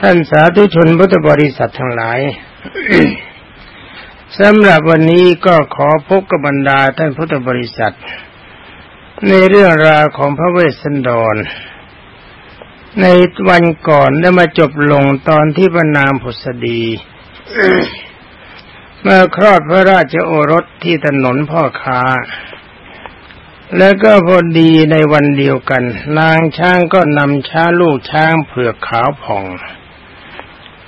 ท่านสาธุชนพุทธบริษัททั้งหลายสำหรับวันนี้ก็ขอพบกับบรรดาท่านพุทธบริษัท ในเรื่องราวของพระเวสสันดร ในวันก่อนได้มาจบลงตอนที่พระนางผุสดีเมื่อคลอดพระราชโอรสที่ถนนพ่อค้า แล้วก็พอดีในวันเดียวกัน นางช้างก็นำช้าลูกช้างเผือกขาวผ่อง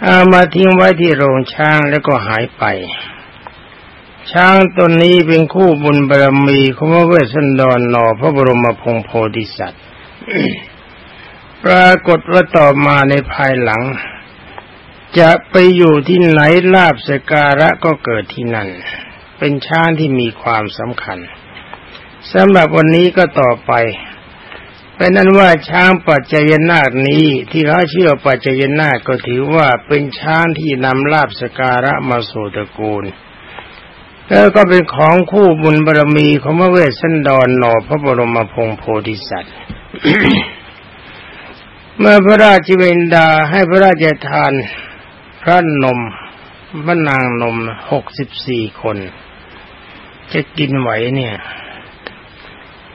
เอามาทิ้งไว้ที่โรงช้างแล้วก็หายไป ช้างตนนี้เป็นคู่บุญบารมีของพระเวสสันดรนอพระบรมพงโพธิสัตว์ ปรากฏว่าต่อมาในภายหลัง จะไปอยู่ที่ไหนลาบสการะก็เกิดที่นั่น เป็นช้างที่มีความสำคัญ สำหรับวันนี้ก็ต่อไปเป็นนั้นว่าช้างปัจจยนาคนี้ที่เขาเชื่อปัจจยนาคก็ถือว่าเป็นช้างที่นำลาบสการะมาสู่ตระกูลแล้วก็เป็นของคู่บุญบารมีของพระเวสสันดรหนอพระบรมพงโพธิสัตว์ เมื่อพระราชเวนดาให้พระราชทานพระนมพระนางนมหกสิบสี่คน จะกินไหวเนี่ย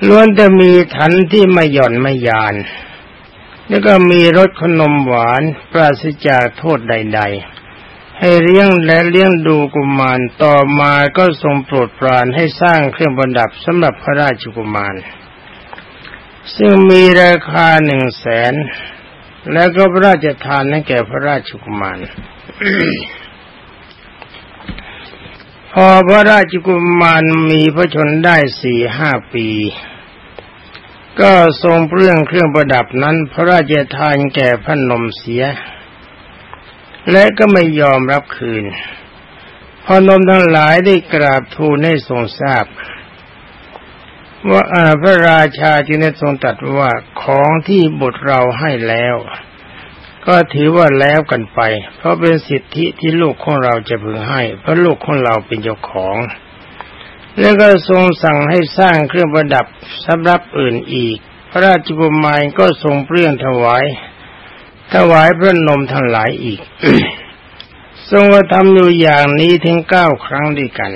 ล้วนจะมีถันที่ไม่หย่อนไม่ยาน แล้วก็มีรสขนมหวานปราศจากโทษใด ๆ ให้เลี้ยงและเลี้ยงดูกุมารต่อมาก็ทรงโปรดปรานให้สร้างเครื่องประดับสำหรับพระราชกุมาร ซึ่งมีราคาหนึ่งแสน แล้วก็พระราชทานให้แก่พระราชกุมาร พอพระราชกุมารมีพระชนได้สี่ห้าปี ก็ทรงเปลื้องเครื่องประดับนั้นพระราชทานแก่พระนมเสีย และก็ไม่ยอมรับคืน พอนมทั้งหลายได้กราบทูลให้ทรงทราบว่าพระราชาจึงได้ทรงตรัสว่าของที่บุตรเราให้แล้ว ก็ถือว่าแล้วกันไป เพราะเป็นสิทธิที่ลูกของเราจะพึงให้ เพราะลูกของเราเป็นเจ้าของ แล้วก็ทรงสั่งให้สร้างเครื่องประดับสำหรับอื่นอีก พระราชกุมารก็ทรงเปลี่ยนถวาย ถวายพระนมทั้งหลายอีก ทรงกระทำอยู่อย่างนี้ถึงเก้าครั้งด้วยกัน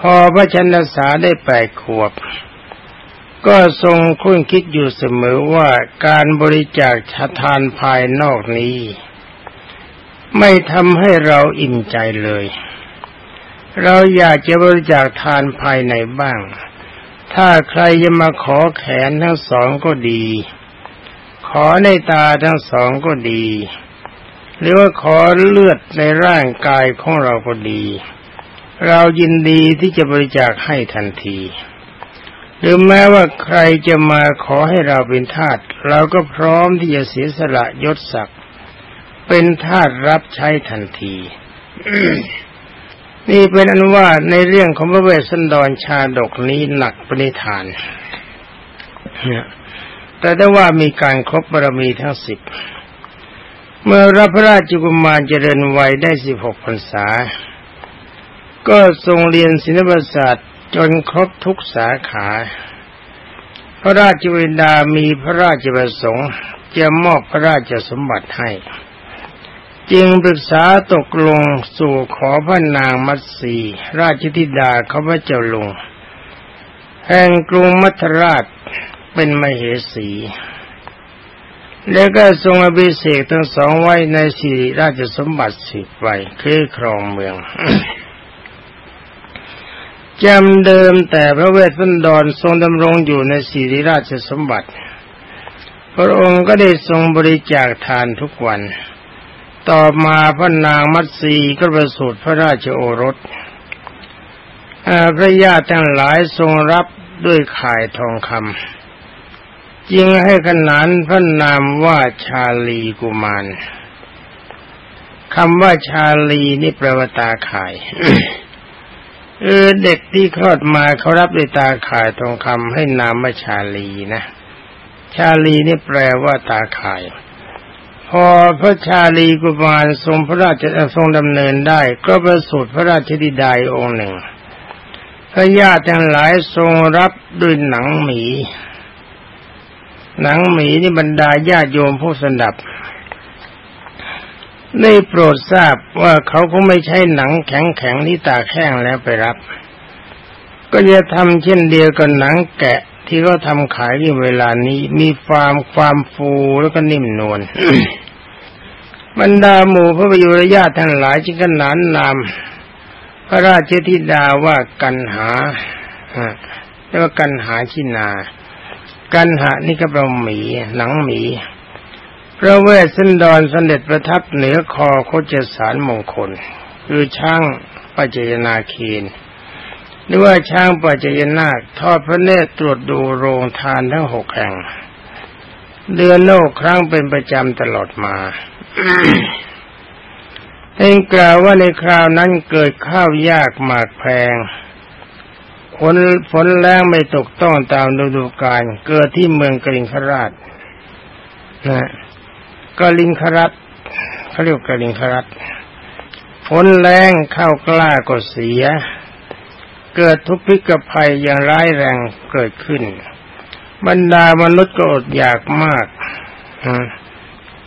พอพระชนสาได้แปดขวบ ก็ทรงคุ้นคิดอยู่เสมอว่าการบริจาคทานภายนอกนี้ ไม่ทำให้เราอิ่มใจเลย เราอยากจะบริจาคทานภายในบ้าง ถ้าใครจะมาขอแขนทั้งสองก็ดี ขอในตาทั้งสองก็ดี หรือว่าขอเลือดในร่างกายของเราก็ดี เรายินดีที่จะบริจาคให้ทันที หรือแม้ว่าใครจะมาขอให้เราเป็นทาสเราก็พร้อมที่จะเสียสละยศศักดิ์เป็นทาสรับใช้ทันที นี่เป็นอันว่าในเรื่องของพระเวสสันดรชาดกนี้หนักปณิธาน แต่ได้ว่ามีการครบบารมีทั้งสิบ เมื่อรับพระราชกุมารเจริญวัยได้สิบหกพรรษา ก็ทรงเรียนศิลปศาสตร์ จนครบทุกสาขา พระราชวินดามีพระราชประสงค์จะมอบพระราชสมบัติให้ จึงปรึกษาตกลงสู่ขอพระนางมัตสีราชธิดาเขาพระเจ้าลงแห่งกรุงมัทราชเป็นมเหสี แล้วก็ทรงอภิเษกทั้งสองไว้ในสี่ราชสมบัติสิบไว้คือครองเมือง จำเดิมแต่พระเวสสันดรทรงดำรงอยู่ในสิริราชสมบัติ พระองค์ก็ได้ทรงบริจาคทานทุกวัน ต่อมาพระนางมัตสีก็ประสูติพระราชโอรสพระญาติทั้งหลายทรงรับด้วยข่ายทองคำจึงให้ขนานพระนามว่าชาลีกุมารคำว่าชาลีนี่แปลว่าตาข่าย เออเด็กที่คลอดมาเขารับด้วยตาข่ายทองคำให้นามว่าชาลีนะ ชาลีนี่แปลว่าตาข่าย พอพระชาลีกุมารทรงพระราชทรงดำเนินได้ ก็ประสูติพระราชธิดาองค์หนึ่งพระญาติทั้งหลายทรงรับด้วยหนังหมี หนังหมีนี่บรรดาญาติโยมผู้สนับ ได้โปรดทราบว่าเขาคงไม่ใช่หนังแข็งๆที่ตากแห้งแล้วไปรับ ก็จะทำเช่นเดียวกับหนังแกะที่เขาทำขายในเวลานี้ มีความความฟูแล้วก็นิ่มนวลบรรดาหมู่พระประยุรญาติทั้งหลายจึงกันนานนาม พระราชธิดาว่ากันหาเรียกว่ากันหาชินา กันหานี่ก็เป็นหมีหนังหมี พระเวสสันดรเสด็จประทับเหนือคอโคจสารมงคล คือช่างปัจจยนาคีนหรือว่าช่างปัจจยนาคทอดพระเนตรตรวจดูโรงทานทั้งหกแห่ง เดือนโลกครั้งเป็นประจำตลอดมาเองกล่าวว่าในคราวนั้นเกิดข้าวยากหมากแพงฝนฝนแรงไม่ตกต้องตามฤดูกาลเกิดที่เมืองกลิงคราชนะ กลิงครัตเขาเรียกกลิงครัตฝนแรงเข้ากล้าก็เสีย เกิดทุพพิกภัยอย่างร้ายแรงเกิดขึ้น บรรดามนุษย์ก็อดอยากมาก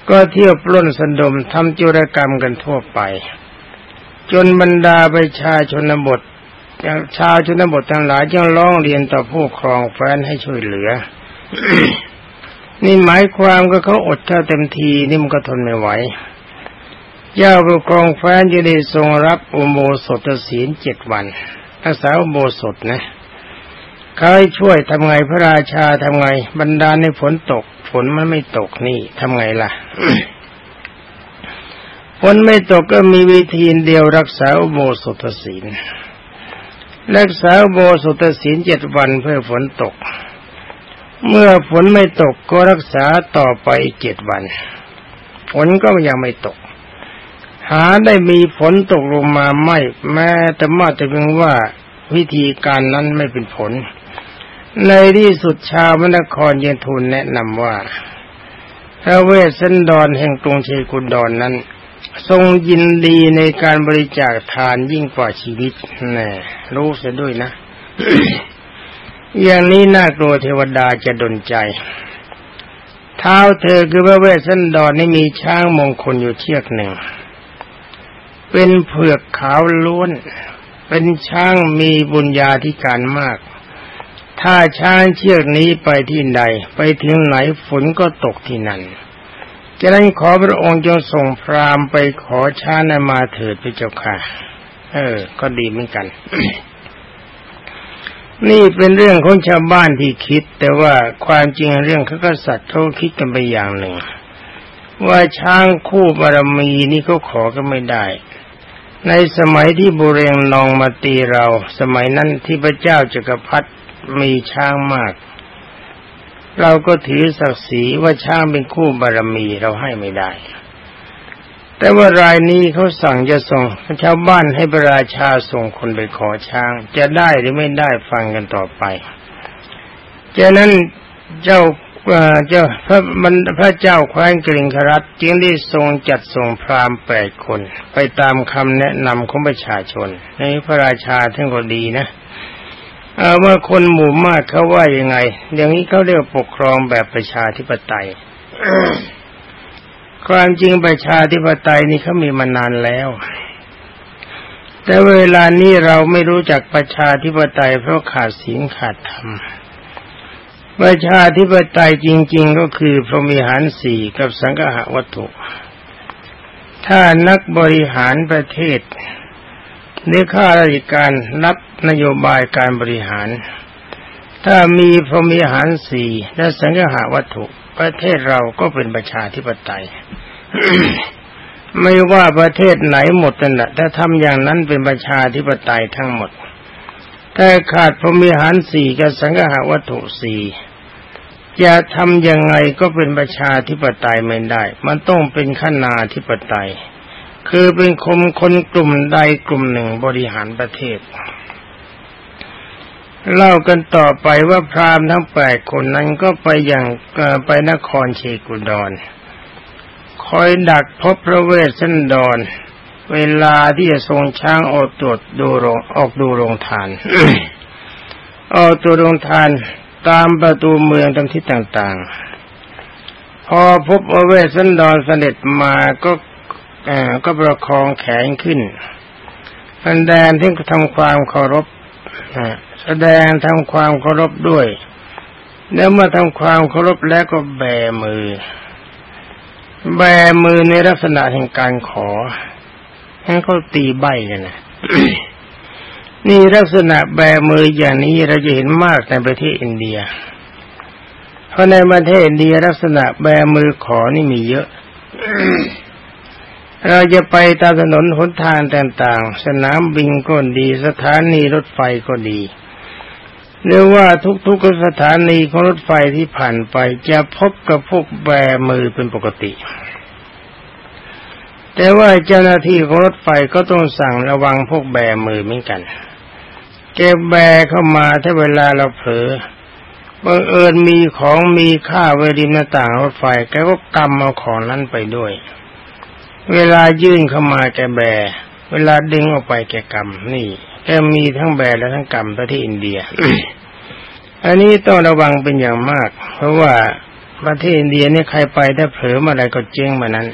ก็เที่ยวปล้นสนดมทำจุรกรรมกันทั่วไป จนบรรดาประชาชนบทชาวชนบททั้งหลายจึงร้องเรียนต่อผู้ครองแฟนให้ช่วยเหลือ นี่หมายความก็เขาอดข้าเต็มทีนี่มันก็ทนไม่ไหวเจ้าผู้ครองแฟนจะได้ทรงรับอุโบสถศีลเจ็ดวันรักษาอุโบสถนะเขาให้ช่วยทำไงพระราชาทำไง บรรดาในฝนตก ฝนมันไม่ตกนี่ทำไงล่ะฝนไม่ตกก็มีวิธีเดียวรักษาอุโบสถศีลรักษาอุโบสถศีลเจ็ดวันเพื่อฝนตก เมื่อฝนไม่ตกก็รักษาต่อไปเจ็ดวัน ฝนก็ยังไม่ตก หาได้มีฝนตกลงมาไม่ แม้แต่มาแต่เพียงว่าวิธีการนั้นไม่เป็นผล ในที่สุดชาวมนครเยนทูลแนะนำว่าพระเวสสันดรแห่งกรุงเชกุนดอนนั้น ทรงยินดีในการบริจาคทานยิ่งกว่าชีวิตแน่รู้เสียด้วยนะ อย่างนี้น่ากลัวเทวดาจะดนใจ เท้าเธอคือพระเวสสันดรนี่มีช้างมงคลอยู่เชือกหนึ่ง เป็นเผือกขาวล้วน เป็นช้างมีบุญญาธิการมาก ถ้าช้างเชือกนี้ไปที่ใด ไปถึงไหนฝนก็ตกที่นั่นจะนั้นขอพระองค์จงส่งพราหมณ์ไปขอช้างนมาเถิดพระเจ้าค่ะ เออ ก็ดีเหมือนกัน นี่เป็นเรื่องของชาวบ้านที่คิด แต่ว่าความจริงเรื่องข้ากษัตริย์เขาคิดกันไปอย่างหนึ่ง ว่าช้างคู่บารมีนี่เขาขอก็ไม่ได้ ในสมัยที่บุเรงนองมาตีเรา สมัยนั้นที่พระเจ้าจักรพรรดิมีช้างมาก เราก็ถือศักดิ์ศรีว่าช้างเป็นคู่บารมีเราให้ไม่ได้ แต่ว่ารายนี้เขาสั่งจะส่งชาวบ้านให้พระราชาส่งคนไปขอช้าง จะได้หรือไม่ได้ฟังกันต่อไปจากนั้นเจ้าเจ้าพระมันพระเจ้าแคว้นกริงครัตจึงได้ทรงจัดส่งพราหมณ์แปดคน ไปตามคำแนะนำของประชาชนในพระราชาท่านก็ดีนะเอาว่าคนหมู่มากเขาว่ายังไง อย่างนี้เขาเรียกปกครองแบบประชาธิปไตย ความจริงประชาธิปไตยนี่เขามีมานานแล้ว แต่เวลานี้เราไม่รู้จักประชาธิปไตยเพราะขาดศีลขาดธรรมประชาธิปไตยจริง ๆ ก็คือพรหมิหารสี่กับสังฆะวัตถุ ถ้านักบริหารประเทศหรือข้าราชการรับนโยบายการบริหาร ถ้ามีพรหมิหารสี่และสังหวัตถุ ประเทศเราก็เป็นประชาธิปไตย ไม่ว่าประเทศไหนหมดนั่นแหละถ้าทำอย่างนั้นเป็นประชาธิปไตยทั้งหมดถ้าขาดพรมิหารสี่กับสังหาวัตถุสี่จะทำยังไงก็เป็นประชาธิปไตยไม่ได้ มันต้องเป็นขนาธิปไตย คือเป็นคมคนกลุ่มใดกลุ่มหนึ่งบริหารประเทศ เล่ากันต่อไปว่าพราหมณ์ทั้งแปดคนนั้นก็ไปอย่างไปนครเชกุดอนคอยดักพบพระเวสสันดร เวลาที่จะทรงช้างออกตรวจดูโรงออกดูโรงทานออกตัวโรงทานตามประตูเมืองตามที่ต่างๆ พอพบอเวสันดรเสด็จมาก็ก็ประคองแขนขึ้นแสดงที่ทำความเคารพ แสดงทำความเคารพด้วย แล้วเมื่อทำความเคารพแล้วก็แบมือ แบมือในลักษณะแห่งการขอให้เขาตีใบกันนะนี่ลักษณะแบมืออย่างนี้เราจะเห็นมากในประเทศอินเดีย เพราะในประเทศอินเดียลักษณะแบมือขอนี่มีเยอะ เราจะไปตามถนนหนทางต่างๆ สนามบินก็ดี สถานีรถไฟก็ดี หรือว่าทุกๆสถานีของรถไฟที่ผ่านไปจะพบกับพวกแบมือเป็นปกติ แต่ว่าเจ้าหน้าที่ของรถไฟก็ต้องสั่งระวังพวกแบมือเหมือนกัน เก็บแบเข้ามาถ้าเวลาเราเผลอบังเอิญมีของมีค่าไว้ริมหน้าต่างรถไฟแกก็กำเอาของนั้นไปด้วย เวลายื่นเข้ามาแกแบ เวลาดึงออกไปแกกำนี่แกมีทั้งแบและทั้งกำประเทศอินเดีย อันนี้ต้องระวังเป็นอย่างมาก เพราะว่าประเทศอินเดียนี่ใครไปถ้าเผลอมาอะไรก็เจ๊งมานั้น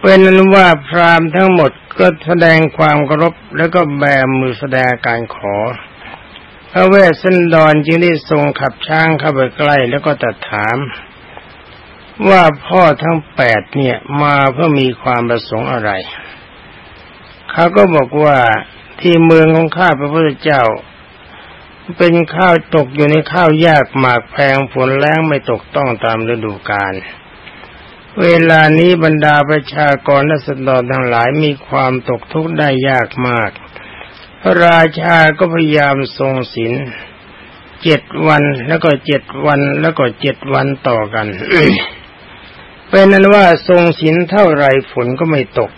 เป็นนั้นว่าพราหมณ์ทั้งหมดก็แสดงความเคารพแล้วก็แบมือแสดงการขอ พระเวสสันดรจึงได้ทรงขับช้างเข้าไปใกล้แล้วก็ตัดถาม ว่าพ่อทั้งแปดเนี่ยมาเพื่อมีความประสงค์อะไร เขาก็บอกว่าที่เมืองของข้าพระพุทธเจ้า เป็นข้าวตกอยู่ในข้าวยากหมากแพงฝนแรงไม่ตกต้องตามฤดูกาลเวลานี้บรรดาประชากรและสดรทั้งหลายมีความตกทุกข์ได้ยากมาก พระราชาก็พยายามทรงศีลเจ็ดวันแล้วก็เจ็ดวันแล้วก็เจ็ดวันต่อกัน เป็นนั้นว่าทรงศีลเท่าไรฝนก็ไม่ตก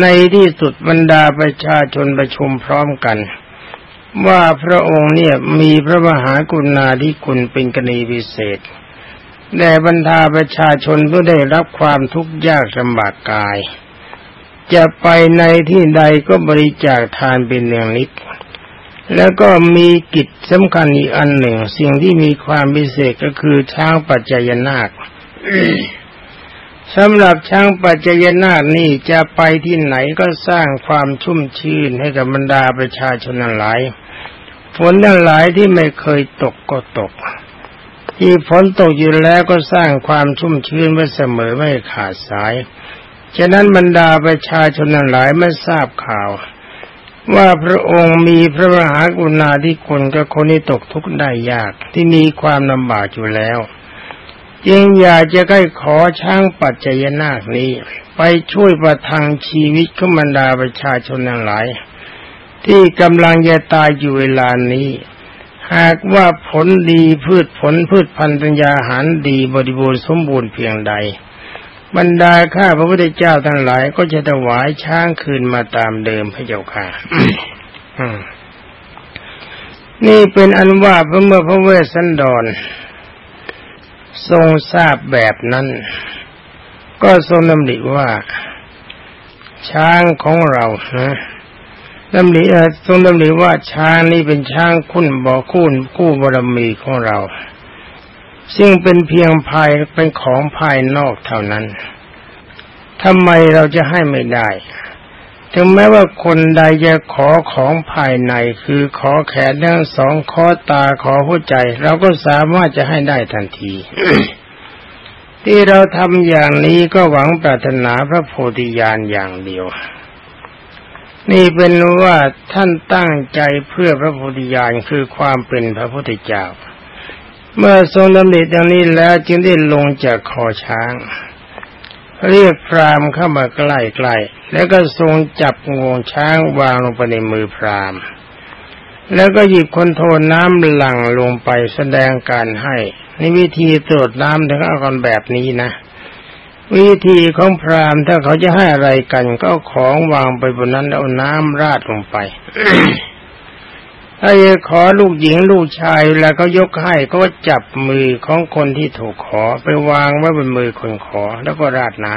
ในที่สุดบรรดาประชาชนประชุมพร้อมกัน ว่าพระองค์เนี่ยมีพระมหากรุณาธิคุณเป็นกรณีพิเศษแด่บรรดาประชาชนผู้ได้รับความทุกข์ยากลำบากกาย จะไปในที่ใดก็บริจาคทานเป็นเนืองนิดแล้วก็มีกิจสำคัญอีกอันหนึ่ง สิ่งที่มีความพิเศษก็คือช้างปัจจยนาค สำหรับช้างปัจจยนาคนี่จะไปที่ไหนก็สร้างความชุ่มชื่นให้กับบรรดาประชาชนหลาย ฝนทั้งหลายที่ไม่เคยตกก็ตก ที่ฝนตกอยู่แล้วก็สร้างความชุ่มชื้นไว้เสมอไม่ขาดสาย ฉะนั้นบรรดาประชาชนนั้นหลายไม่ทราบข่าว ว่าพระองค์มีพระมหากรุณาธิคุณกับคนที่ตกทุกข์ได้ยากที่มีความลำบากอยู่แล้ว จึงอยากจะใกล้ขอช้างปัจจยนาคนี้ ไปช่วยประทังชีวิตของบรรดาประชาชนนั้นหลาย ที่กำลังจะตายอยู่เวลานี้ หากว่าผลดีพืชผลพืชพันธุ์ปัญญาหารดีบริบูรณ์สมบูรณ์เพียงใด บรรดาข้าพระพุทธเจ้าทั้งหลาย ก็จะถวายช้างคืนมาตามเดิมพระเจ้าค่ะนี่เป็นอันว่าเมื่อพระเวสสันดร ทรงทราบแบบนั้น ก็ทรงดำริว่า ช้างของเรานะดำริทรงดำริว่าช้างนี้เป็นช้างคุณบ่อคู่คู่บารมีของเรา ซึ่งเป็นเพียงภายเป็นของภายนอกเท่านั้นทำไมเราจะให้ไม่ได้ ถึงแม้ว่าคนใดจะขอของภายในคือขอแขนทั้งสองขอตาขอหัวใจ เราก็สามารถจะให้ได้ทันที ที่เราทำอย่างนี้ก็หวังปรารถนาพระโพธิญาณอย่างเดียว นี่เป็นว่าท่านตั้งใจเพื่อพระโพุทธญาณคือความเป็นพระพุทธเจ้า เมื่อทรงดำริดังนี้แล้วจึงได้ลงจากคอช้าง เรียกพรามเข้ามาใกล้ๆแล้วก็ทรงจับงวงช้างวางลงไปในมือพรามแล้วก็หยิบคนโทนน้ำหลั่งลงไปแสดงการให้ในวิธีตรวจน้ำถึงเอากันแบบนี้นะ วิธีของพรามถ้าเขาจะให้อะไรกัน ก็ของวางไปบนนั้นเอาน้ำราดลงไป ถ้าจะขอลูกหญิงลูกชายแล้วก็ยกให้ก็จับมือของคนที่ถูกขอไปวางไว้บนมือคนขอแล้วก็ราดน้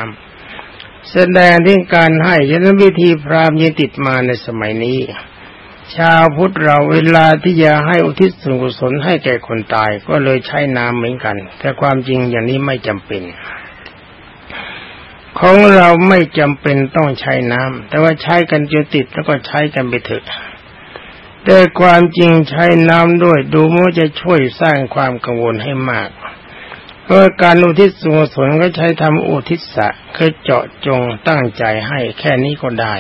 ำแสดงที่การให้ฉะนั้นวิธีพราหมณ์ยังติดมาในสมัยนี้ ชาวพุทธเราเวลาที่จะให้อุทิศส่วนกุศลให้แก่คนตายก็เลยใช้น้ำเหมือนกัน แต่ความจริงอย่างนี้ไม่จำเป็นของเราไม่จำเป็นต้องใช้น้ำแต่ว่าใช้กันจนติดแล้วก็ใช้กันไปเถอะ แต่ความจริงใช้น้ำด้วยดูมันจะช่วยสร้างความกังวลให้มาก เพราะการอุทิศส่วนกุศลก็ใช้ทำอุทิศะคือเจาะจงตั้งใจให้แค่นี้ก็ได้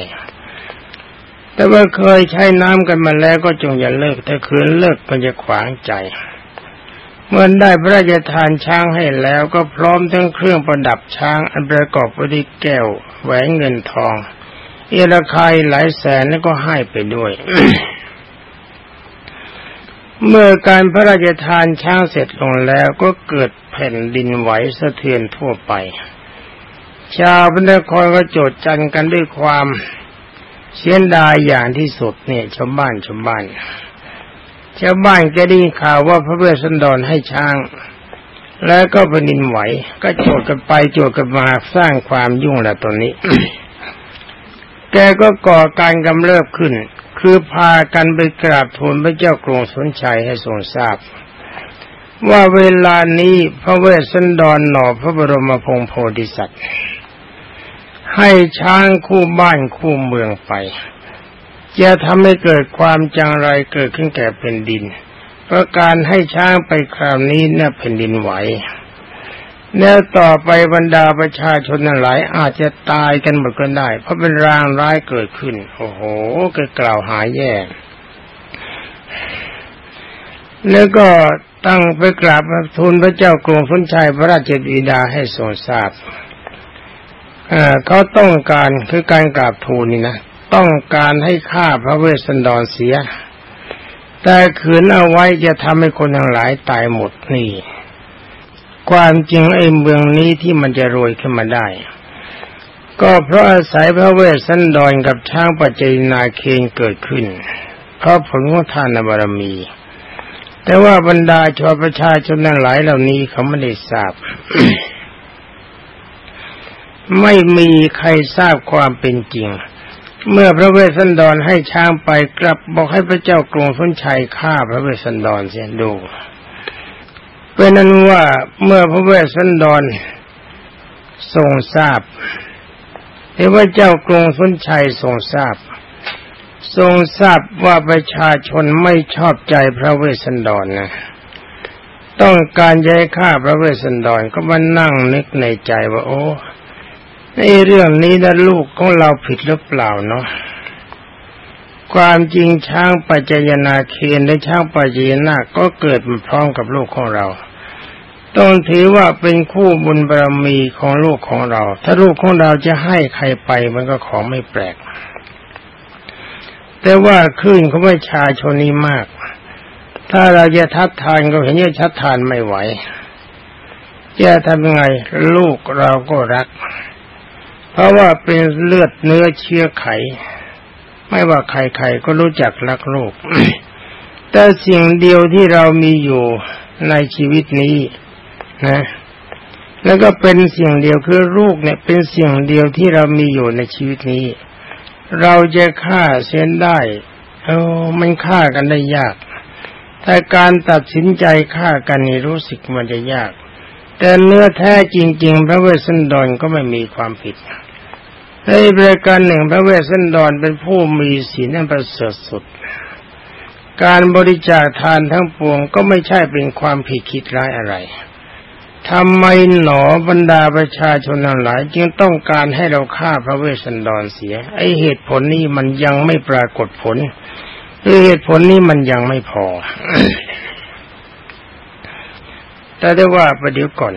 แต่ว่าเคยใช้น้ำกันมาแล้วก็จงอย่าเลิกถ้าคืนเลิกก็จะขวางใจ เมื่อได้พระราชทานช้างให้แล้วก็พร้อมทั้งเครื่องประดับช้างอันประกอบไปด้วยแก้วแหวนเงินทอง เอราคายหลายแสนแล้วก็ให้ไปด้วย เมื่อการพระราชทานช้างเสร็จลงแล้วก็เกิดแผ่นดินไหวสะเทือนทั่วไป ชาวพระนครก็โจดจันกันด้วยความเสียดายอย่างที่สุดเนี่ยชาวบ้านชาวบ้านชาวบ้านก็ได้ข่าวว่าพระเวสสันดรให้ช้าง แล้วก็เป็นดินไหว ก็โจดกันไปโจดกันมาสร้างความยุ่งแหละตอนนี้ แกก็ก่อการกำเริบขึ้น คือพากันไปกราบทูลพระเจ้ากรุงสนชัยให้ทรงทราบ ว่าเวลานี้พระเวสสันดรหน่อพระบรมพงโพธิสัตว์ ให้ช้างคู่บ้านคู่เมืองไป จะทำให้เกิดความจังไรเกิดขึ้นแก่แผ่นดินเพราะการให้ช้างไปคราวนี้เนี่ยแผ่นดินไหว แล้วต่อไปบรรดาประชาชนหลายอาจจะตายกันหมดก็ได้ เพราะเป็นรางร้ายเกิดขึ้น โอ้โหก็กล่าวหายแย่แล้วก็ตั้งไปกราบทูลพระเจ้ากรุงสุนชัยพระราชบิดาให้ทรงทราบเขาต้องการคือการกราบทูลนี่นะต้องการให้ฆ่าพระเวสสันดรเสีย แต่ขืนเอาไว้จะทำให้คนทั้งหลายตายหมดนี่ ความจริงไอ้เมืองนี้ที่มันจะรวยขึ้นมาได้ ก็เพราะอาศัยพระเวสสันดรกับช้างปัจเจนาเคนเกิดขึ้น เพราะผลของทานบารมี แต่ว่าบรรดาชาวประชาชนทั้งหลายเหล่านี้เขาไม่ได้ทราบ ไม่มีใครทราบความเป็นจริง เมื่อพระเวสสันดรให้ช้างไปกลับบอกให้พระเจ้ากรุงสุนชัยฆ่าพระเวสสันดรเสียดู เป็นนั้นว่าเมื่อพระเวสสันดรทรงทราบเห็ว่าเจ้ากรุงสุนชัยทรงทราบ ทรงทราบว่าประชาชนไม่ชอบใจพระเวสสันดรนนะต้องการย้ายฆ่าพระเวสสันดรก็มานั่งนึกในใจว่า โอ้ในเรื่องนี้นะลูกของเราผิดหรือเปล่าเนาะ ความจริงช้างปัจจยนาเคนและช้างปัจจยนาก็เกิดมาพร้อมกับลูกของเรา ต้องถือว่าเป็นคู่บุญบารมีของลูกของเรา ถ้าลูกของเราจะให้ใครไปมันก็ของไม่แปลก แต่ว่าคลื่นของประชาชนนี้มาก ถ้าเราจะทัดทานก็เห็นว่าทัดทานไม่ไหวจะทำยังไงลูกเราก็รัก เพราะว่าเป็นเลือดเนื้อเชื้อไข ไม่ว่าใครๆก็รู้จักรักโลก แต่สิ่งเดียวที่เรามีอยู่ในชีวิตนี้นะ แล้วก็เป็นสิ่งเดียวคือลูกเนี่ยเป็นสิ่งเดียวที่เรามีอยู่ในชีวิตนี้ เราจะฆ่าเส้นได้เออมันฆ่ากันได้ยาก แต่การตัดสินใจฆ่ากันนี่รู้สึกมันจะยาก แต่เนื้อแท้จริง ๆ พระเวสสันดรก็ไม่มีความผิด ในบริการหนึ่งพระเวสสันดรเป็นผู้มีศีลอันประเสริฐสุด การบริจาคทานทั้งปวงก็ไม่ใช่เป็นความผิดคิดร้ายอะไรทำไมหนอบรรดาประชาชนหลายจึงต้องการให้เราฆ่าพระเวสสันดรเสีย ไอเหตุผลนี้มันยังไม่ปรากฏผลคือเหตุผลนี้มันยังไม่พอ แต่ได้ว่าประเดี๋ยวก่อน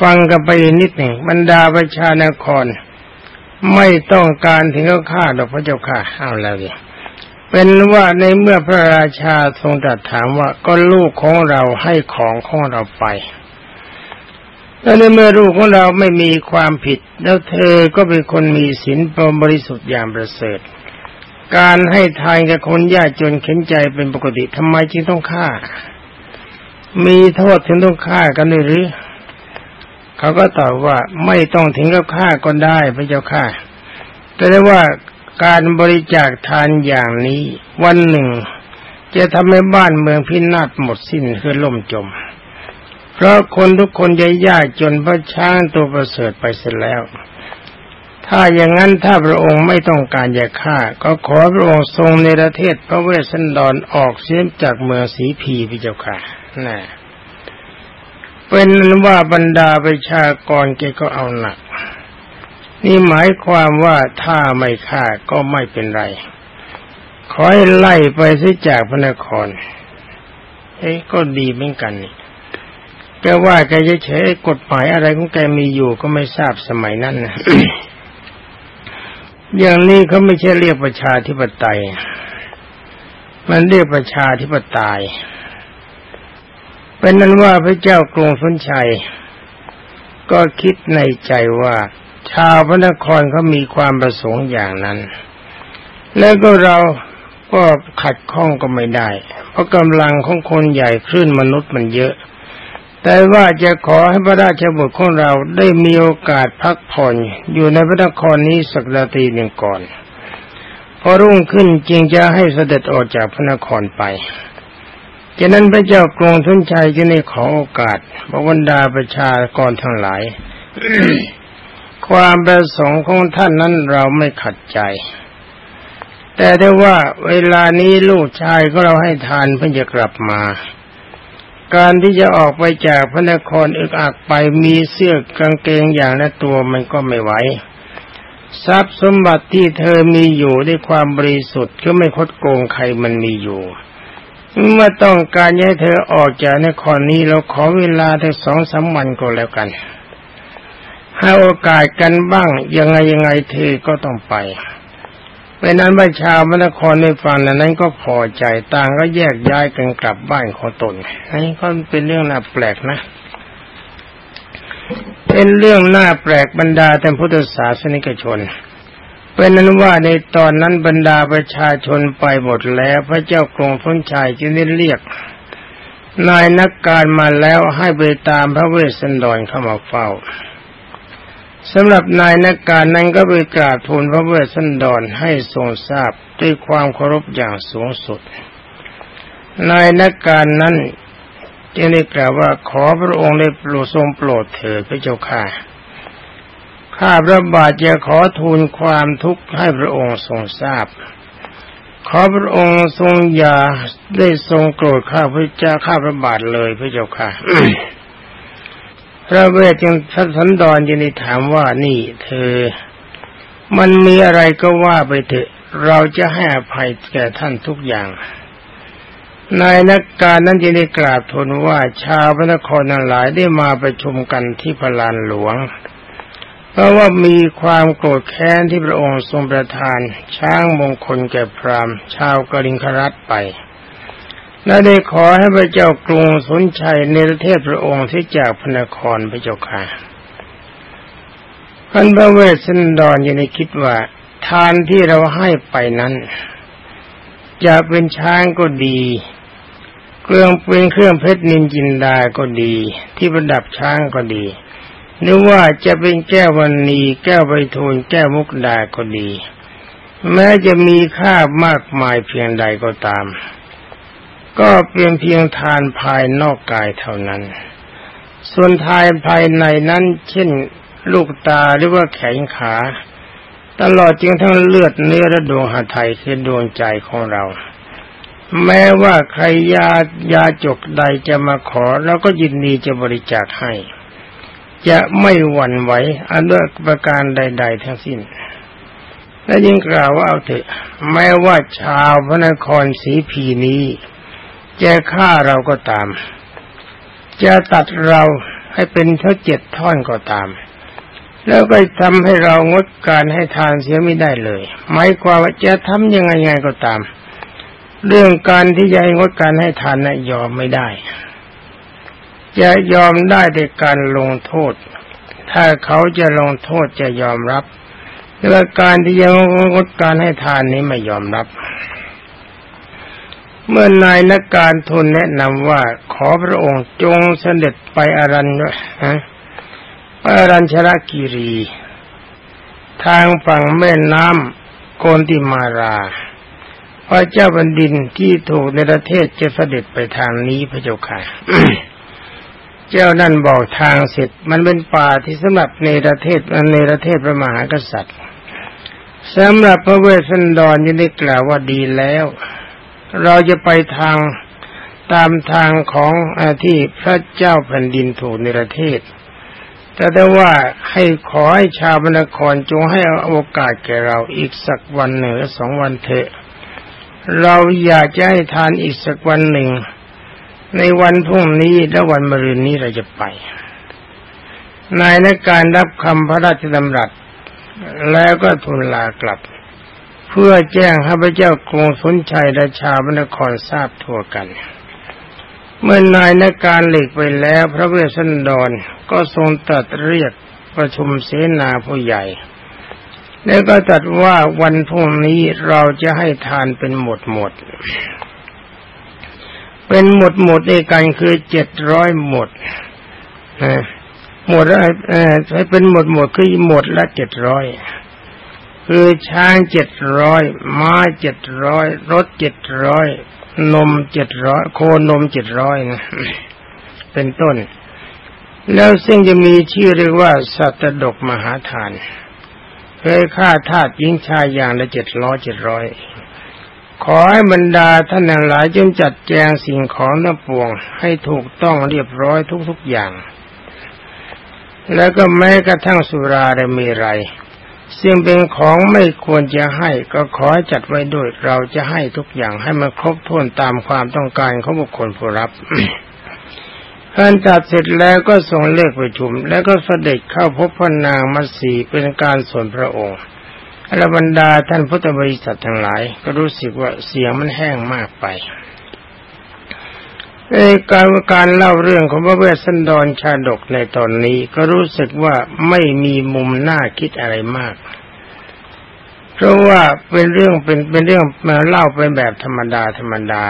ฟังกันไปนิดหนึ่งบรรดาประชานคร ไม่ต้องการถึงก็ฆ่าดอกพระเจ้าค่ะเอาแล้วดิเป็นว่าในเมื่อพระราชาทรงตรัสถามว่าก็ลูกของเราให้ของของเราไปแล้วในเมื่อลูกของเราไม่มีความผิด แล้วเธอก็เป็นคนมีศีลบริสุทธิ์อย่างประเสริฐ การให้ทานกับคนยากจนเข็นใจเป็นปกติทำไมจึงต้องฆ่า มีโทษถึงต้องฆ่ากันหรือ เขาก็ตอบว่าไม่ต้องถึงกับฆ่าก็ได้พระเจ้าค่ะ แต่ได้ว่าการบริจาคทานอย่างนี้ วันหนึ่ง จะทำให้บ้านเมืองพินาศหมดสิ้นคือล่มจม เพราะคนทุกคนจะยากจนพระช้างตัวประเสริฐไปเสร็จแล้ว ถ้าอย่างนั้นถ้าพระองค์ไม่ต้องการจะฆ่า ก็ขอพระองค์ทรงในประเทศพระเวสสันดรออกเสียจากเมืองสีพีพิจาค่ะน่ เป็นนั้นว่าบรรดาประชากรแกก็เอาหนัก นี่หมายความว่าถ้าไม่ฆ่าก็ไม่เป็นไร ขอให้ไล่ไปซิจากพระนคร เอ้ก็ดีเหมือนกันนี่แกว่าแกจะเฉยกฎหมายอะไรของแกมีอยู่ก็ไม่ทราบสมัยนั้นนะอย่างนี้เขาไม่ใช่เรียกประชาธิปไตย มันเรียกประชาธิปไตย เป็นนั้นว่าพระเจ้ากรุงสุนชัย ก็คิดในใจว่า ชาวพระนครเขามีความประสงค์อย่างนั้น แล้วก็เราก็ขัดข้องก็ไม่ได้ เพราะกำลังของคนใหญ่คลื่นมนุษย์มันเยอะ แต่ว่าจะขอให้พระราชบุตรของเราได้มีโอกาสพักผ่อนอยู่ในพระนครนี้สักนาทีหนึ่งก่อน พอรุ่งขึ้นจึงจะให้เสด็จออกจากพระนครไป ฉะนั้นพระเจ้ากรุงทุนชัยจึงได้ขอโอกาสบรรดาประชากรทั้งหลาย ความประสงค์ของท่านนั้นเราไม่ขัดใจ แต่ได้ว่าเวลานี้ลูกชายก็เราให้ทานเพื่อจะกลับมา การที่จะออกไปจากพระนครอึกอักไปมีเสื้อกางเกงอย่างละตัวมันก็ไม่ไหวทรัพย์สมบัติที่เธอมีอยู่ด้วยความบริสุทธิ์ก็ไม่คดโกงใครมันมีอยู่ เมื่อต้องการให้เธอออกจากนครนี้เราขอเวลาถึงสองสามวันก็แล้วกันให้โอกาสกันบ้างยังไงยังไงเธอก็ต้องไปเพราะนั้นประชาวมนครในฝั่งนั้นก็พอใจต่างก็แยกย้ายกันกลับบ้านของตนอันี่ก็เป็นเรื่องน่าแปลกนะ เป็นเรื่องน่าแปลกบรรดาแต่พุทธศาสนิกชน เป็นนั้นว่าในตอนนั้นบรรดาประชาชนไปหมดแล้วพระเจ้ากรุงพ้นชัยจึงได้เรียก นายนักการมาแล้วให้ไปตามพระเวสสันดรเข้ามาเฝ้าสำหรับนายนักการนั้นก็ไปกราบทูลพระเวสสันดรให้ทรงทราบด้วยความเคารพอย่างสูงสุด นายนักการนั้นจึงได้กล่าวว่าขอพระองค์ได้โปรดทรงโปรดเถิดพระเจ้าค่ะ ข้าพระบาทจะขอทูลความทุกข์ให้พระองค์ทรงทราบ ขอพระองค์ทรงอย่าได้ทรงโกรธข้าพระเจ้าข้าพระบาทเลยพระเจ้าค่ะ พระเวทจึงทัสันดรยินดีถามว่านี่ เธอ มันมีอะไรก็ว่าไปเถอะ เราจะให้อภัยแก่ท่านทุกอย่างนายนักการนั้นจึงได้กราบทูลว่าชาวพระนครทั้งหลายได้มาประชุมกันที่พลานหลวง เพราะว่ามีความโกรธแค้นที่พระองค์ทรงประทาน ช้างมงคลแก่พราหมณ์ชาวกริงครัตไป และได้ขอให้พระเจ้ากรุงสนชัยในประเทศพระองค์ที่จากพนครพระเจ้าค่ะพันพระเวสสันดรยังได้คิดว่า ทานที่เราให้ไปนั้นจะเป็นช้างก็ดีเครื่องเป็นเครื่องเพชรนินจินดาก็ดี ที่ประดับช้างก็ดี หรือว่าจะเป็นแก้ววันนีแก้วใบทูลแก้วมุกดาก็ดี แม้จะมีค่ามากมายเพียงใดก็ตาม ก็เป็นเพียงทานภายนอกกายเท่านั้น ส่วนทายภายในนั้น เช่น ลูกตาหรือว่าแขนขา ตลอดจึงทั้งเลือดเนื้อและดวงหาไทยคือดวงใจของเราแม้ว่าใครยายาจกใดจะมาขอเราก็ยินดีจะบริจาคให้ จะไม่หวั่นไหวอันด้วยประการใด ๆ ทั้งสิ้น และยิ่งกล่าวว่าเอาเถอะแม้ว่าชาวพระนครสีพีนี้จะฆ่าเราก็ตาม จะตัดเราให้เป็นเท่าเจ็ดท่อนก็ตาม แล้วก็ทำให้เรางดการให้ทานเสียไม่ได้เลยหมายความว่าจะทำยังไงไงก็ตาม เรื่องการที่จะให้งดการให้ทานนะ่ะยอมไม่ได้ จะยอมได้ด้วยการลงโทษ ถ้าเขาจะลงโทษจะยอมรับแต่การที่ยังงดการให้ทานนี้ไม่ยอมรับ เมื่อนายนักการทุนแนะนำว่าขอพระองค์จงเสด็จไปอารันฮะอารัญชรกิรี ทางฝั่งแม่น้ำโกกนติมาราพระเจ้าบันดินที่ถูกในประเทศจะเสด็จไปทางนี้พระเจ้าค่ะ เจ้านั่นบอกทางเสร็จ มันเป็นป่าที่สำหรับในประเทศในประเทศพระมหากษัตริย์สำหรับพระเวสสันดรยังได้กล่าวว่าดีแล้ว เราจะไปทางตามทางของอที่พระเจ้าแผ่นดินถูกในประเทศ แต่ได้ว่าให้ขอให้ชาวบรรครจงให้โอกาสแก่เราอีกสักวันหนึ่งหรือสองวันเถอะ เราอยากจะให้ทานอีกสักวันหนึ่ง ในวันพรุ่งนี้และวันมะรืนนี้เราจะไป นายในการรับคำพระราชดำรัส แล้วก็ทูลลากลับ เพื่อแจ้งให้พระเจ้ากรุงสนชัยและชาบรรครทราบทั่วกัน เมื่อนายในการหลีกไปแล้ว พระเวสสันดรก็ทรงตัดเรียกประชุมเสนาผู้ใหญ่ แล้วก็ตัดว่าวันพรุ่งนี้เราจะให้ทานเป็นหมดหมด เป็นหมดหมดในกันคือเจ็ดร้อยหมดหมดเออให้เป็นหมดหมดคือหมดละเจ็ดร้อยคือช้างเจ็ดร้อยม้าเจ็ดร้อยรถเจ็ดร้อยนมเจ็ดร้อยโคนมเจ็ดร้อยนะเป็นต้น แล้วซึ่งจะมีชื่อเรียกว่า สัตดกมหาทานเคยฆ่าทาสหญิงชายอย่างละเจ็ดร้อยเจ็ดร้อย ขอให้บรรดาท่านหลายจงจัดแจงสิ่งของทั้งปวง ให้ถูกต้องเรียบร้อยทุกๆอย่าง แล้วก็แม้กระทั่งสุราได้มีไรซึ่งเป็นของไม่ควรจะให้ก็ขอจัดไว้ด้วยเราจะให้ทุกอย่างให้มันครบถ้วนตามความต้องการของบุคคลผู้รับการจัดเสร็จแล้วก็ทรงเลิกประชุม แล้วก็เสด็จเข้าพบพระนางมัสีเป็นการส่วนพระองค์ อรบรรดาท่านพุทธบริษัททั้งหลาย ก็รู้สึกว่าเสียงมันแห้งมากไปในการการเล่าเรื่องของพระเวสสันดรชาดกในตอนนี้ก็รู้สึกว่าไม่มีมุมน่าคิดอะไรมาก เพราะว่าเป็นเรื่องเป็นเป็นเรื่องมาเล่าเป็นแบบธรรมดาธรรมดา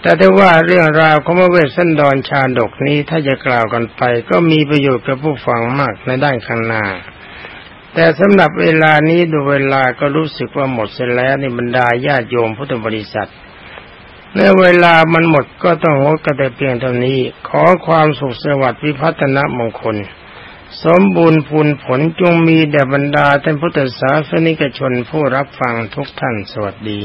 แต่ถ้าว่าเรื่องราวของพระเวสสันดรชาดกนี้ถ้าจะกล่าวกันไป ก็มีประโยชน์กับผู้ฟังมากในด้านข้างหน้า แต่สำหรับเวลานี้ดูเวลาก็รู้สึกว่าหมดเสียแล้วในบรรดาญาติโยมพุทธบริษัทเมื่อเวลามันหมดก็ต้องงดกันแต่เพียงเท่านี้ ขอความสุขสวัสดิ์วิพัฒนมงคล สมบูรณ์พูนผลจงมีแด่บรรดาท่านพุทธศาสนิกชนผู้รับฟังทุกท่านสวัสดี